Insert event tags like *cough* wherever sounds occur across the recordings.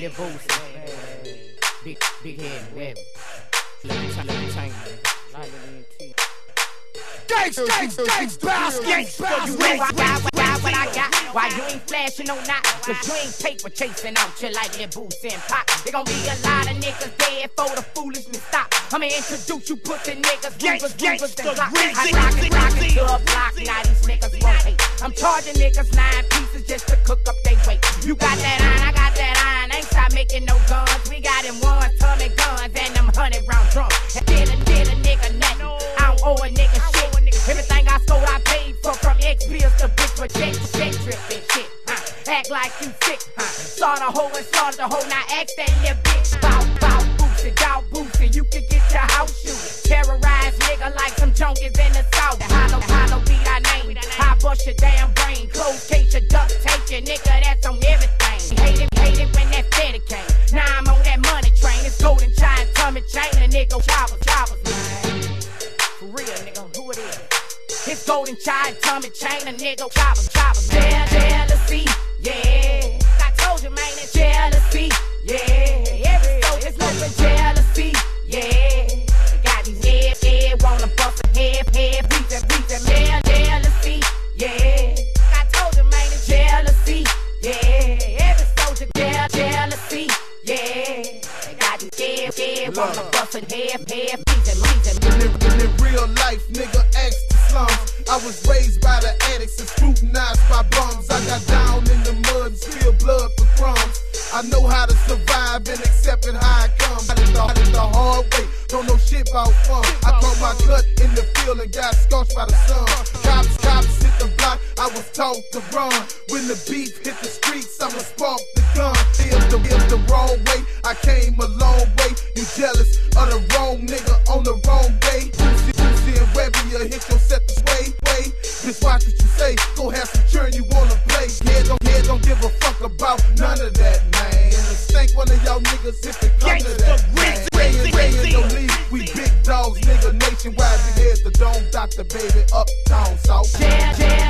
Lil Boosie. Big, big head, web. Got what, got what I got. Why you ain't flashing no not? Cause you ain't paper chasing out you like Boosie and Pop. There gon' be a lot of niggas dead for the foolishness stop. I'ma introduce you pussy niggas, movers, movers, and block. I rock it, rock it to a block. Now these niggas won't hate. I'm charging niggas nine pieces just to cook up they weight. You got that hundred round drums. And did a, did a nigga nothing. I don't owe a nigga shit. Everything I stole, I paid for from X bills to bitch for check, check, trip and shit. Huh? Act like you sick, huh? Saw the hoe and slaughter the hoe. Now ask that little His golden child, tummy chain, a nigga, choppers, choppers, man. Jealousy, yeah. I told you, man, it's jealousy, yeah. Every soul is nothing jealousy, yeah. Got these head, head, wanna bust a head, head, reason, reason, man, jealousy, yeah. I told you, man, it's jealousy, yeah. Every soldier, je- jealousy, yeah. Got these head, head, wanna bust a head, don't know shit about fun. I caught my cut in the field and got scorched by the sun. Cops, cops hit the block, I was taught to run. When the beef hit the streets, I'ma spark the gun. If the, if the wrong way, I came a long way. You jealous of the wrong nigga on the wrong day. Boosie, Boosie and you hit your set Dr. Baby, uptown, south. Je- jealousy,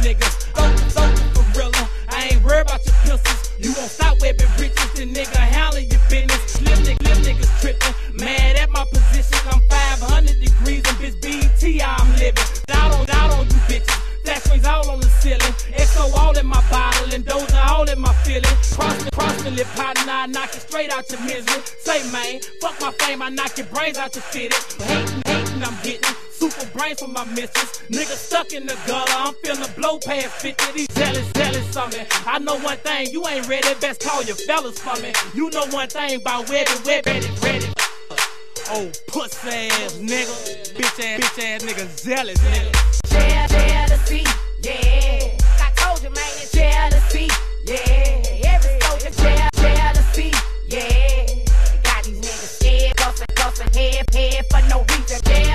niggas. Soldier, soldier for real. I ain't worried about your pistols. You won't stop webbing bridges, the nigga handle your business. Live, nigga, live niggas tripping. Mad at my position. I'm 500 degrees and bitch BT I'm living. Down on, down on you bitches. Flash rings all on the ceiling. XO all in my bottle and those are all in my feeling. Cross the, cross the lip partner, I knock it straight out your misery. Say man, fuck my fame, I knock your brains out your fitted. Hating, hating, I'm getting super brains for my missus. Nigga stuck in the gutter, I'm feeling blow past 50. These jealous, jealous of me. I know one thing, you ain't ready, best call your fellas for me. You know one thing about Webbie, Webbie, ready. Oh, pussy ass nigga, bitch ass, bitch ass nigga, zealous nigga. Je- jealousy, yeah. I told you, man, it's jealousy, yeah. Every soldier, je- jealousy, yeah. Got these niggas scared, bustin', bustin' head, head for no reason. Je-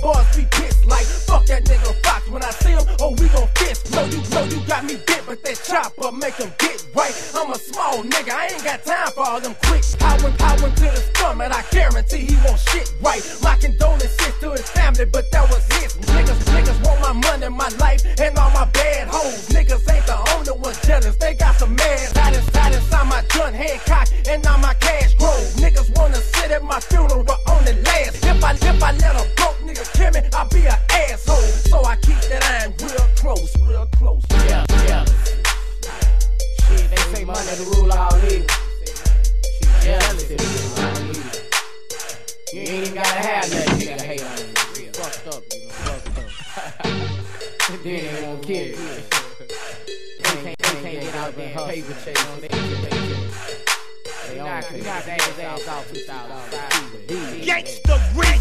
Boys be pissed like fuck that nigga Fox. When I see him, oh we gon' fist. Know you know you got me bit, but that chopper make him get right. I'm a small nigga, I ain't got time for all them quick. Powin', powin' to the stomach, I guarantee he won't shit right. My condolences to his family, but that was his. Niggas, niggas want my money, my life, and all my bad hoes. Niggas ain't the only ones jealous, they got some mad. Tied inside, inside my gun, hand shit you. Ain't even gotta have nothing, you gotta hate on you. fucked up, you know, fucked up. *laughs* then they won't care. They can't, they can't get out there and paper chase on their shit. They on paper. They knocked his ass off 2005. Gangsta reason.